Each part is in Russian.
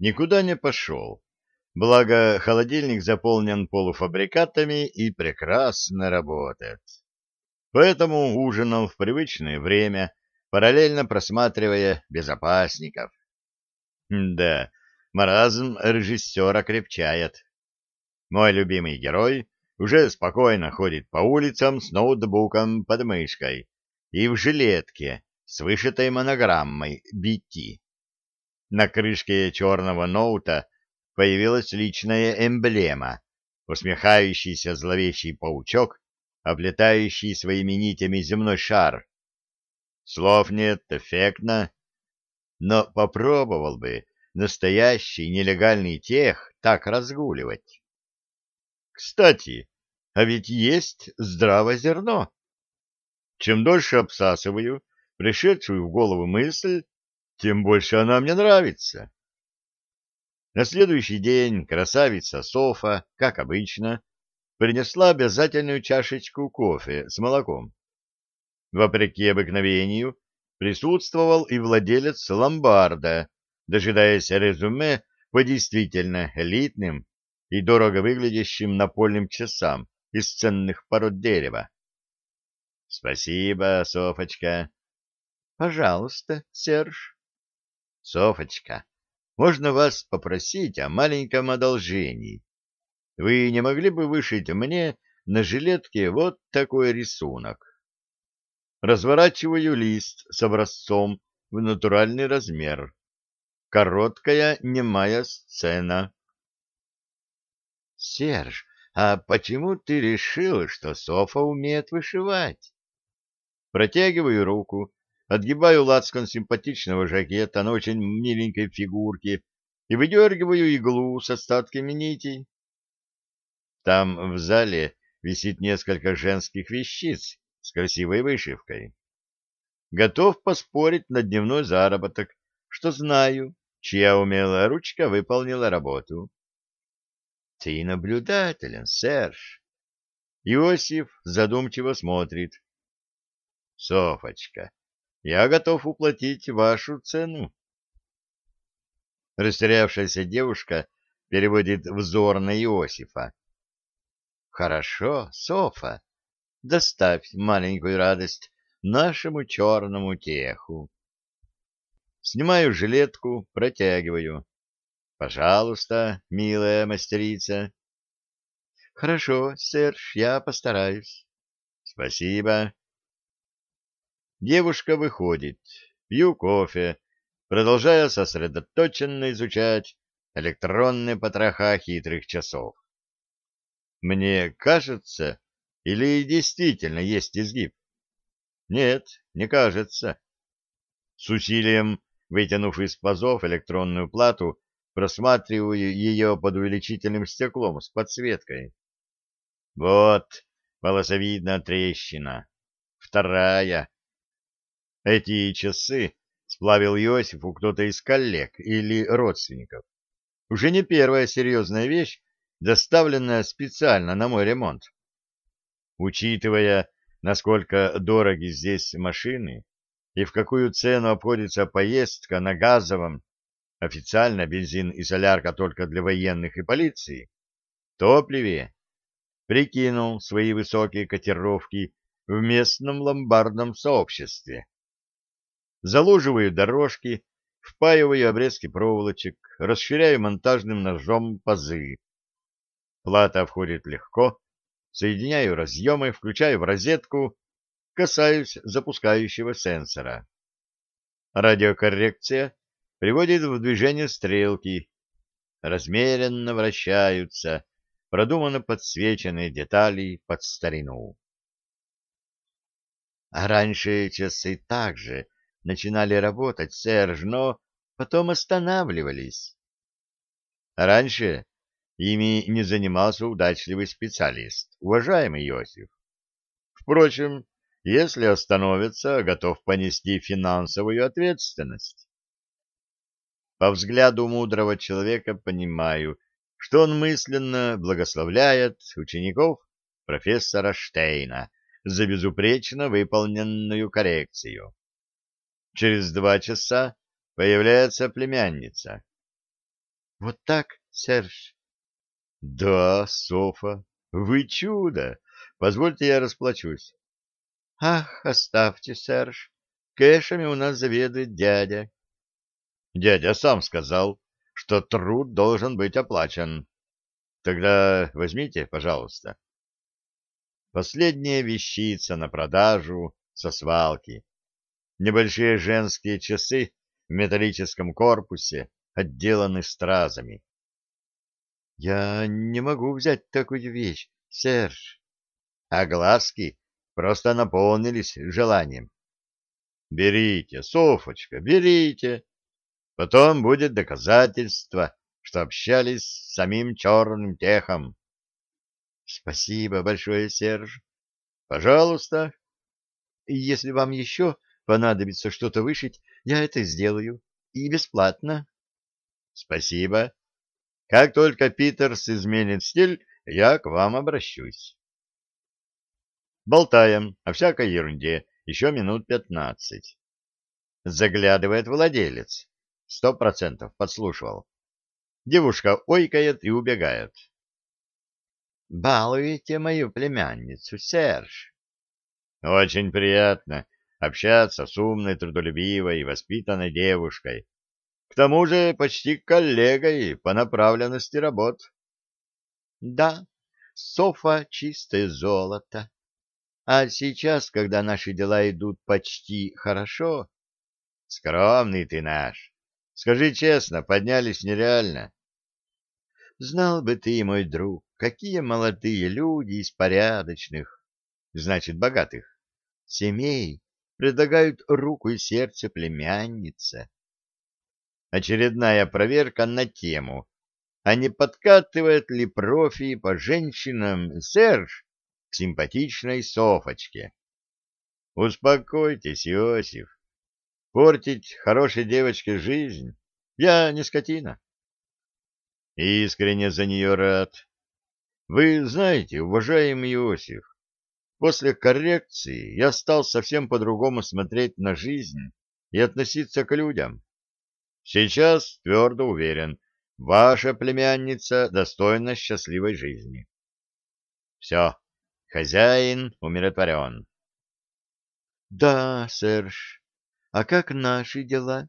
никуда не пошел. Благо, холодильник заполнен полуфабрикатами и прекрасно работает. Поэтому ужинал в привычное время, параллельно просматривая безопасников. Да, маразм режиссера крепчает. Мой любимый герой уже спокойно ходит по улицам с ноутбуком под мышкой и в жилетке с вышитой монограммой «Бити». На крышке черного ноута появилась личная эмблема, усмехающийся зловещий паучок, облетающий своими нитями земной шар. Слов нет, эффектно, но попробовал бы настоящий нелегальный тех так разгуливать. Кстати, а ведь есть здраво зерно. Чем дольше обсасываю пришедшую в голову мысль, тем больше она мне нравится. На следующий день красавица Софа, как обычно, принесла обязательную чашечку кофе с молоком. Вопреки обыкновению, присутствовал и владелец ломбарда, дожидаясь резюме по действительно элитным и дорого выглядящим напольным часам из ценных пород дерева. — Спасибо, Софочка. — Пожалуйста, Серж. — Софочка, можно вас попросить о маленьком одолжении? Вы не могли бы вышить мне на жилетке вот такой рисунок? Разворачиваю лист с образцом в натуральный размер. Короткая немая сцена. — Серж, а почему ты решил, что Софа умеет вышивать? Протягиваю руку Отгибаю лацкан симпатичного жакета на очень миленькой фигурке и выдергиваю иглу с остатками нитей. Там в зале висит несколько женских вещиц с красивой вышивкой. Готов поспорить на дневной заработок, что знаю, чья умелая ручка выполнила работу. — Ты наблюдателен, Серж. Иосиф задумчиво смотрит. — Софочка, я готов уплатить вашу цену. Растерявшаяся девушка переводит взор на Иосифа. Хорошо, Софа, доставь маленькую радость нашему черному теху. Снимаю жилетку, протягиваю. Пожалуйста, милая мастерица. Хорошо, Серж, я постараюсь. Спасибо. Девушка выходит, пью кофе, продолжая сосредоточенно изучать электронные потроха хитрых часов. Мне кажется, или действительно есть изгиб? Нет, не кажется. С усилием, вытянув из пазов электронную плату, просматриваю ее под увеличительным стеклом с подсветкой. Вот волосовидная трещина. Вторая эти часы сплавил Иосифу кто-то из коллег или родственников. Уже не первая серьезная вещь, доставленная специально на мой ремонт. Учитывая, насколько дороги здесь машины и в какую цену обходится поездка на газовом, официально бензин и солярка только для военных и полиции, топливе, прикинул свои высокие котировки в местном ломбардном сообществе. Залуживаю дорожки, впаиваю обрезки проволочек, расширяю монтажным ножом пазы. Плата входит легко, соединяю разъемы, включаю в розетку, касаюсь запускающего сенсора. Радиокоррекция приводит в движение стрелки. Размеренно вращаются, продуманно подсвечены детали под старину. А раньше часы так же начинали работать, Серж, но потом останавливались. Раньше ими не занимался удачливый специалист, уважаемый Иосиф. Впрочем, если остановится, готов понести финансовую ответственность. По взгляду мудрого человека понимаю, что он мысленно благословляет учеников профессора Штейна за безупречно выполненную коррекцию. Через два часа появляется племянница. — Вот так, Серж? — Да, Софа, вы чудо! Позвольте, я расплачусь. — Ах, оставьте, Серж, кэшами у нас заведует дядя. Дядя сам сказал, что труд должен быть оплачен. Тогда возьмите, пожалуйста. Последняя вещица на продажу со свалки небольшие женские часы в металлическом корпусе, отделаны стразами. — Я не могу взять такую вещь, Серж. А глазки просто наполнились желанием. — Берите, Софочка, берите. Потом будет доказательство, что общались с самим черным техом. — Спасибо большое, Серж. — Пожалуйста. — Если вам еще понадобится что-то вышить, я это сделаю. И бесплатно. Спасибо. Как только Питерс изменит стиль, я к вам обращусь. Болтаем о всякой ерунде еще минут пятнадцать. Заглядывает владелец. Сто процентов подслушивал. Девушка ойкает и убегает. «Балуете мою племянницу, Серж?» «Очень приятно общаться с умной, трудолюбивой и воспитанной девушкой, к тому же почти коллегой по направленности работ. Да, Софа — чистое золото. А сейчас, когда наши дела идут почти хорошо... Скромный ты наш. Скажи честно, поднялись нереально. Знал бы ты, мой друг, какие молодые люди из порядочных, значит, богатых, семей предлагают руку и сердце племяннице. Очередная проверка на тему, а не подкатывает ли профи по женщинам Серж к симпатичной Софочке. Успокойтесь, Иосиф. Портить хорошей девочке жизнь я не скотина. Искренне за нее рад. Вы знаете, уважаемый Иосиф, После коррекции я стал совсем по-другому смотреть на жизнь и относиться к людям. Сейчас твердо уверен, ваша племянница достойна счастливой жизни. Все, хозяин умиротворен. Да, Серж, а как наши дела?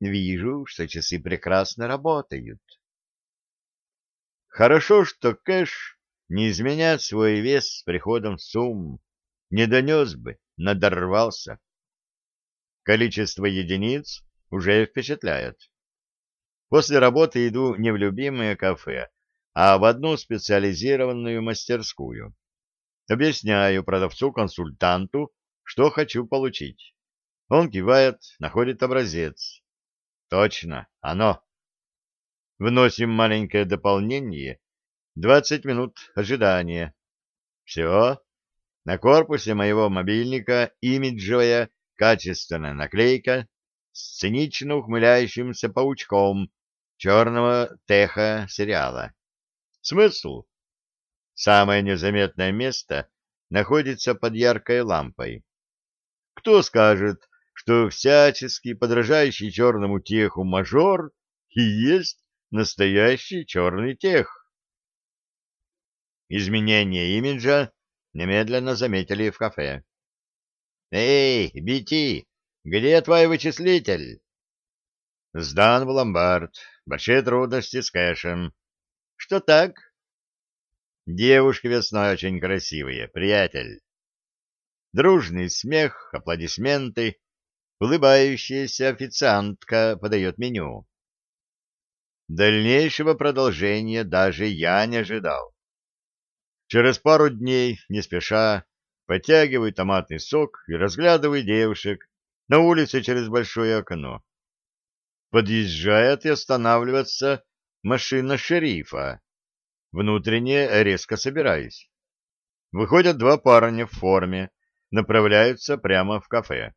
Вижу, что часы прекрасно работают. Хорошо, что Кэш не изменять свой вес с приходом сумм, не донес бы, надорвался. Количество единиц уже впечатляет. После работы иду не в любимое кафе, а в одну специализированную мастерскую. Объясняю продавцу-консультанту, что хочу получить. Он кивает, находит образец. Точно, оно. Вносим маленькое дополнение Двадцать минут ожидания. Все. На корпусе моего мобильника имиджевая качественная наклейка с цинично ухмыляющимся паучком черного теха сериала. Смысл? Самое незаметное место находится под яркой лампой. Кто скажет, что всячески подражающий черному теху мажор и есть настоящий черный тех? Изменение имиджа немедленно заметили в кафе. «Эй, Бити, где твой вычислитель?» «Сдан в ломбард. Большие трудности с кэшем». «Что так?» «Девушки весной очень красивые, приятель». Дружный смех, аплодисменты, улыбающаяся официантка подает меню. Дальнейшего продолжения даже я не ожидал. Через пару дней, не спеша, подтягивай томатный сок и разглядывай девушек на улице через большое окно. Подъезжает и останавливается машина шерифа. Внутренне резко собираюсь. Выходят два парня в форме, направляются прямо в кафе.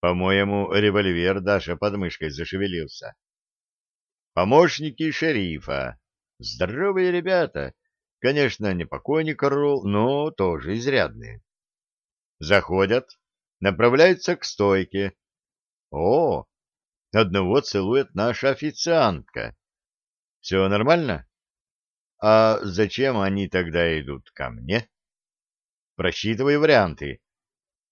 По-моему, револьвер даже под мышкой зашевелился. Помощники шерифа. Здоровые ребята, Конечно, не покойник орол, но тоже изрядные. Заходят, направляются к стойке. О, одного целует наша официантка. Все нормально? А зачем они тогда идут ко мне? Просчитываю варианты.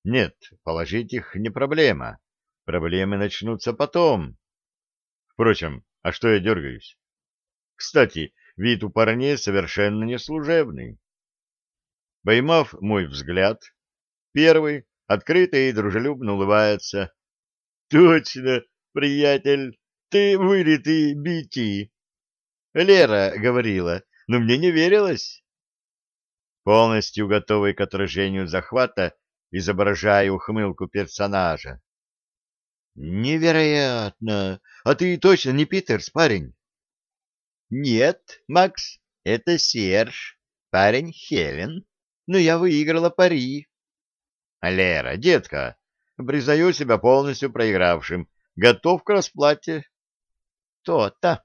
Нет, положить их не проблема. Проблемы начнутся потом. Впрочем, а что я дергаюсь? Кстати, Вид у парней совершенно не служебный. Поймав мой взгляд, первый открытый и дружелюбно улыбается. — Точно, приятель, ты вылитый бити. Лера говорила, но мне не верилось. Полностью готовый к отражению захвата, изображая ухмылку персонажа. — Невероятно! А ты точно не Питерс, парень? Нет, Макс, это Серж, парень Хелен. Но я выиграла пари. Лера, детка, признаю себя полностью проигравшим. Готов к расплате. То-то.